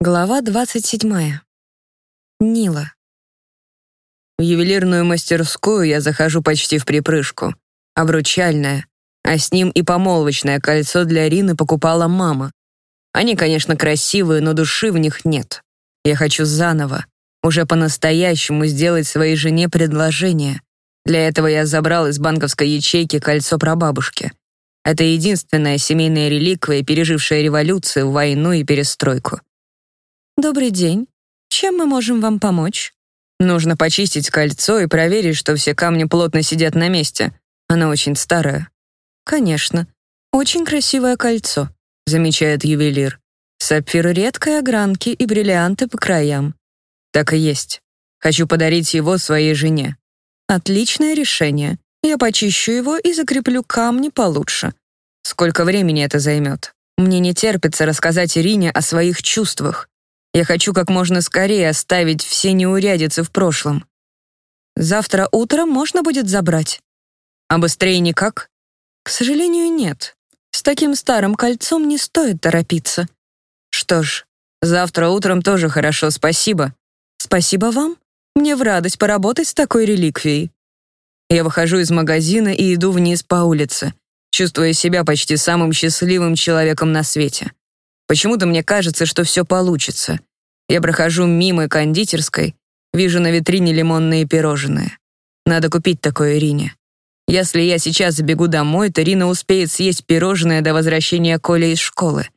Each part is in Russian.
Глава 27. Нила. В ювелирную мастерскую я захожу почти в припрыжку. Обручальное, а с ним и помолвочное кольцо для Рины покупала мама. Они, конечно, красивые, но души в них нет. Я хочу заново, уже по-настоящему сделать своей жене предложение. Для этого я забрал из банковской ячейки кольцо прабабушки. Это единственная семейная реликвия, пережившая революцию, войну и перестройку. Добрый день. Чем мы можем вам помочь? Нужно почистить кольцо и проверить, что все камни плотно сидят на месте. Оно очень старое. Конечно. Очень красивое кольцо, замечает ювелир. Сапфир редкой огранки и бриллианты по краям. Так и есть. Хочу подарить его своей жене. Отличное решение. Я почищу его и закреплю камни получше. Сколько времени это займет? Мне не терпится рассказать Ирине о своих чувствах. Я хочу как можно скорее оставить все неурядицы в прошлом. Завтра утром можно будет забрать. А быстрее никак? К сожалению, нет. С таким старым кольцом не стоит торопиться. Что ж, завтра утром тоже хорошо, спасибо. Спасибо вам. Мне в радость поработать с такой реликвией. Я выхожу из магазина и иду вниз по улице, чувствуя себя почти самым счастливым человеком на свете. Почему-то мне кажется, что все получится. Я прохожу мимо кондитерской, вижу на витрине лимонные пирожные. Надо купить такое Ирине. Если я сейчас забегу домой, то Рина успеет съесть пирожное до возвращения Коли из школы.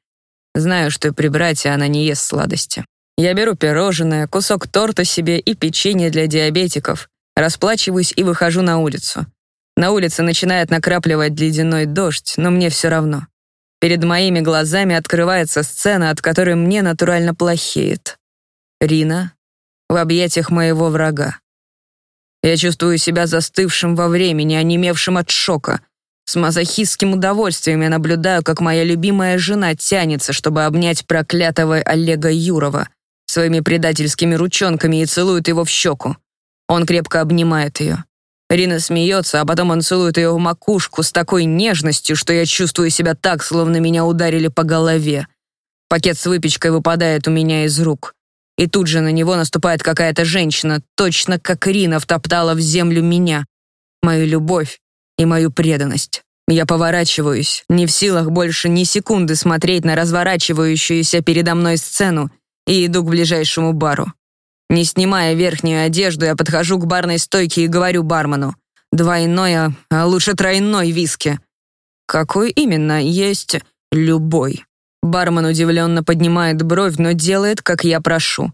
Знаю, что при брате она не ест сладости. Я беру пирожное, кусок торта себе и печенье для диабетиков, расплачиваюсь и выхожу на улицу. На улице начинает накрапливать ледяной дождь, но мне все равно. Перед моими глазами открывается сцена, от которой мне натурально плохеет. Рина в объятиях моего врага. Я чувствую себя застывшим во времени, онемевшим от шока. С мазохистским удовольствием я наблюдаю, как моя любимая жена тянется, чтобы обнять проклятого Олега Юрова своими предательскими ручонками и целует его в щеку. Он крепко обнимает ее. Рина смеется, а потом он целует ее в макушку с такой нежностью, что я чувствую себя так, словно меня ударили по голове. Пакет с выпечкой выпадает у меня из рук. И тут же на него наступает какая-то женщина, точно как Рина втоптала в землю меня. Мою любовь и мою преданность. Я поворачиваюсь, не в силах больше ни секунды смотреть на разворачивающуюся передо мной сцену и иду к ближайшему бару. Не снимая верхнюю одежду, я подхожу к барной стойке и говорю бармену. Двойное, а лучше тройной виски. Какой именно? Есть любой. Бармен удивленно поднимает бровь, но делает, как я прошу.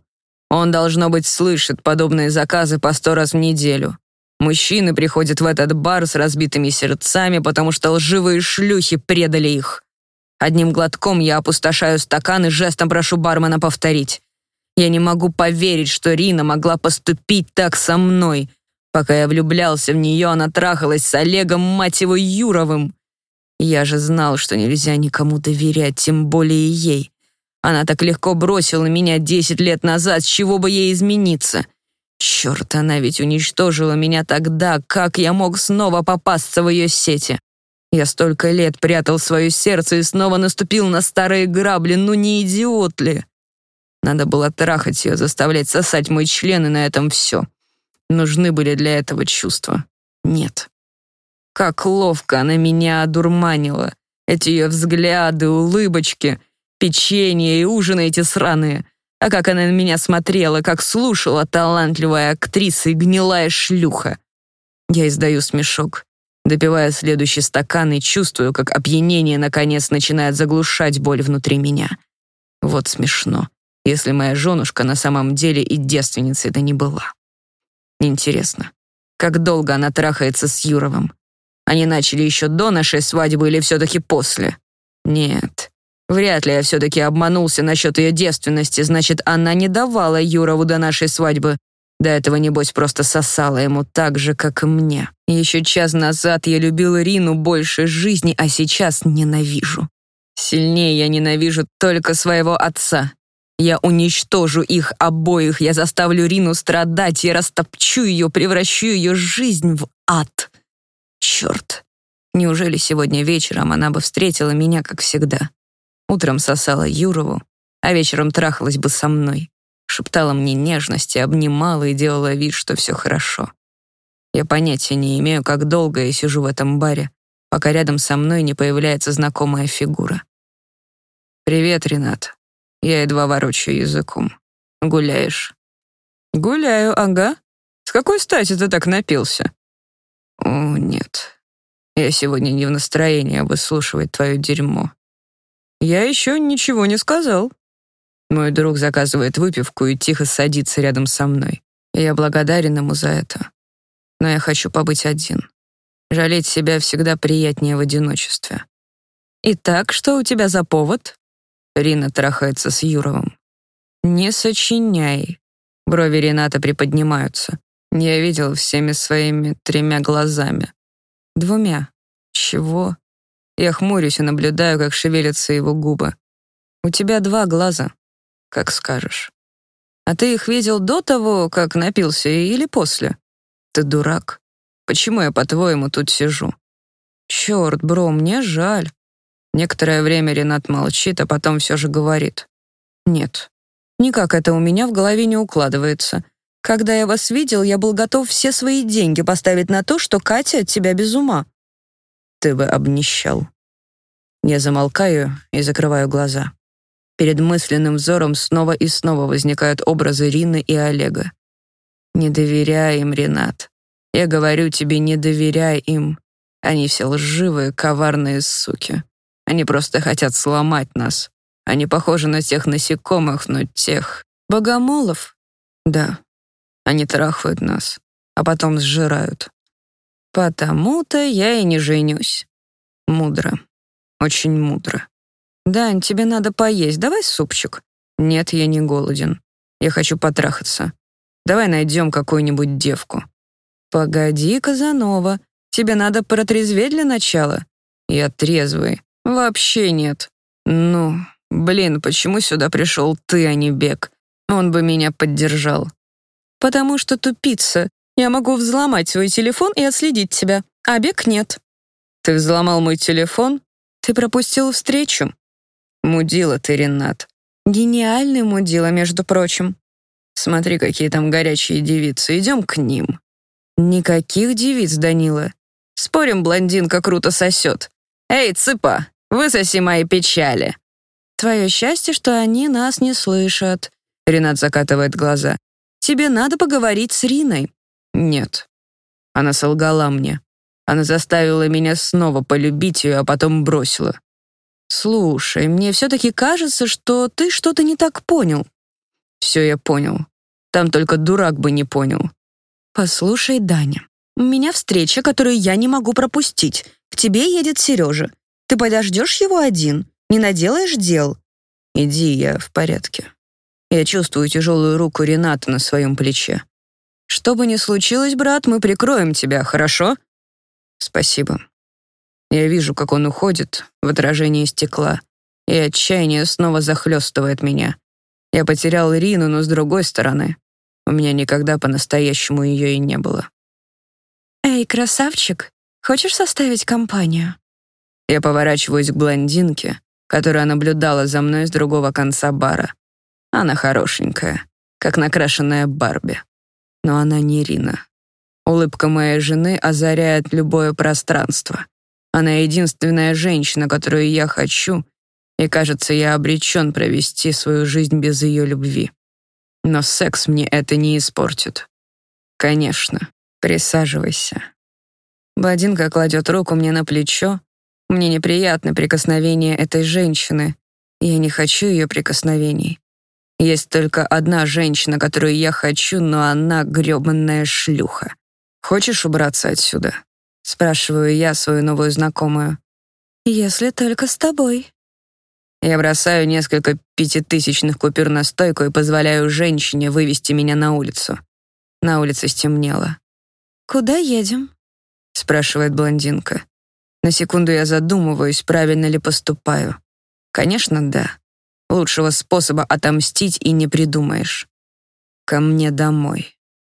Он, должно быть, слышит подобные заказы по сто раз в неделю. Мужчины приходят в этот бар с разбитыми сердцами, потому что лживые шлюхи предали их. Одним глотком я опустошаю стакан и жестом прошу бармена повторить. Я не могу поверить, что Рина могла поступить так со мной. Пока я влюблялся в нее, она трахалась с Олегом, мать его, Юровым. Я же знал, что нельзя никому доверять, тем более ей. Она так легко бросила меня десять лет назад, с чего бы ей измениться? Черт, она ведь уничтожила меня тогда, как я мог снова попасться в ее сети? Я столько лет прятал свое сердце и снова наступил на старые грабли, ну не идиот ли? Надо было трахать ее, заставлять сосать мой член, и на этом все. Нужны были для этого чувства. Нет. Как ловко она меня одурманила. Эти ее взгляды, улыбочки, печенье и ужины эти сраные. А как она на меня смотрела, как слушала талантливая актриса и гнилая шлюха. Я издаю смешок, допивая следующий стакан и чувствую, как опьянение наконец начинает заглушать боль внутри меня. Вот смешно если моя женушка на самом деле и девственницей-то не была. Интересно, как долго она трахается с Юровым? Они начали еще до нашей свадьбы или все-таки после? Нет, вряд ли я все-таки обманулся насчет ее девственности, значит, она не давала Юрову до нашей свадьбы. До этого, небось, просто сосала ему так же, как и мне. Еще час назад я любил Ирину больше жизни, а сейчас ненавижу. Сильнее я ненавижу только своего отца. Я уничтожу их обоих, я заставлю Рину страдать, я растопчу ее, превращу ее жизнь в ад. Черт, неужели сегодня вечером она бы встретила меня, как всегда? Утром сосала Юрову, а вечером трахалась бы со мной. Шептала мне нежности, обнимала и делала вид, что все хорошо. Я понятия не имею, как долго я сижу в этом баре, пока рядом со мной не появляется знакомая фигура. «Привет, Ренат. Я едва ворочаю языком. Гуляешь?» «Гуляю, ага. С какой стати ты так напился?» «О, нет. Я сегодня не в настроении выслушивать твое дерьмо». «Я еще ничего не сказал». Мой друг заказывает выпивку и тихо садится рядом со мной. я благодарен ему за это. Но я хочу побыть один. Жалеть себя всегда приятнее в одиночестве. «Итак, что у тебя за повод?» Рина трахается с Юровым. «Не сочиняй». Брови Рената приподнимаются. Я видел всеми своими тремя глазами. Двумя. Чего? Я хмурюсь и наблюдаю, как шевелятся его губы. У тебя два глаза, как скажешь. А ты их видел до того, как напился, или после? Ты дурак. Почему я, по-твоему, тут сижу? Черт, бро, мне жаль. Некоторое время Ренат молчит, а потом все же говорит. Нет, никак это у меня в голове не укладывается. Когда я вас видел, я был готов все свои деньги поставить на то, что Катя от тебя без ума. Ты бы обнищал. Я замолкаю и закрываю глаза. Перед мысленным взором снова и снова возникают образы Рины и Олега. Не доверяй им, Ренат. Я говорю тебе, не доверяй им. Они все лживые, коварные суки. Они просто хотят сломать нас. Они похожи на тех насекомых, но тех... Богомолов? Да. Они трахают нас, а потом сжирают. Потому-то я и не женюсь. Мудро. Очень мудро. «Дань, тебе надо поесть. Давай супчик». «Нет, я не голоден. Я хочу потрахаться. Давай найдем какую-нибудь девку». «Погоди, Казанова. Тебе надо протрезветь для начала». «Я трезвый. «Вообще нет. Ну, блин, почему сюда пришел ты, а не Бек? Он бы меня поддержал». «Потому что тупица. Я могу взломать свой телефон и отследить тебя, а Бек нет». «Ты взломал мой телефон? Ты пропустил встречу?» «Мудила ты, Ренат». «Гениальный мудила, между прочим». «Смотри, какие там горячие девицы. Идем к ним». «Никаких девиц, Данила. Спорим, блондинка круто сосет. Эй, цыпа, Высоси мои печали». «Твое счастье, что они нас не слышат», — Ренат закатывает глаза. «Тебе надо поговорить с Риной». «Нет». Она солгала мне. Она заставила меня снова полюбить ее, а потом бросила. «Слушай, мне все-таки кажется, что ты что-то не так понял». «Все я понял. Там только дурак бы не понял». «Послушай, Даня, у меня встреча, которую я не могу пропустить. К тебе едет Сережа. Ты подождешь его один? Не наделаешь дел?» «Иди, я в порядке». Я чувствую тяжелую руку Рената на своем плече. «Что бы ни случилось, брат, мы прикроем тебя, хорошо?» «Спасибо». Я вижу, как он уходит в отражении стекла, и отчаяние снова захлестывает меня. Я потерял Рину, но с другой стороны, у меня никогда по-настоящему ее и не было. «Эй, красавчик, хочешь составить компанию?» Я поворачиваюсь к блондинке, которая наблюдала за мной с другого конца бара. Она хорошенькая, как накрашенная Барби. Но она не Рина. Улыбка моей жены озаряет любое пространство. Она единственная женщина, которую я хочу, и, кажется, я обречен провести свою жизнь без ее любви. Но секс мне это не испортит. Конечно, присаживайся. Блондинка кладет руку мне на плечо, мне неприятно прикосновение этой женщины. Я не хочу ее прикосновений. Есть только одна женщина, которую я хочу, но она грёбанная шлюха. Хочешь убраться отсюда? Спрашиваю я свою новую знакомую. Если только с тобой. Я бросаю несколько пятитысячных купюр на стойку и позволяю женщине вывести меня на улицу. На улице стемнело. «Куда едем?» — спрашивает блондинка. На секунду я задумываюсь, правильно ли поступаю. Конечно, да. Лучшего способа отомстить и не придумаешь. Ко мне домой.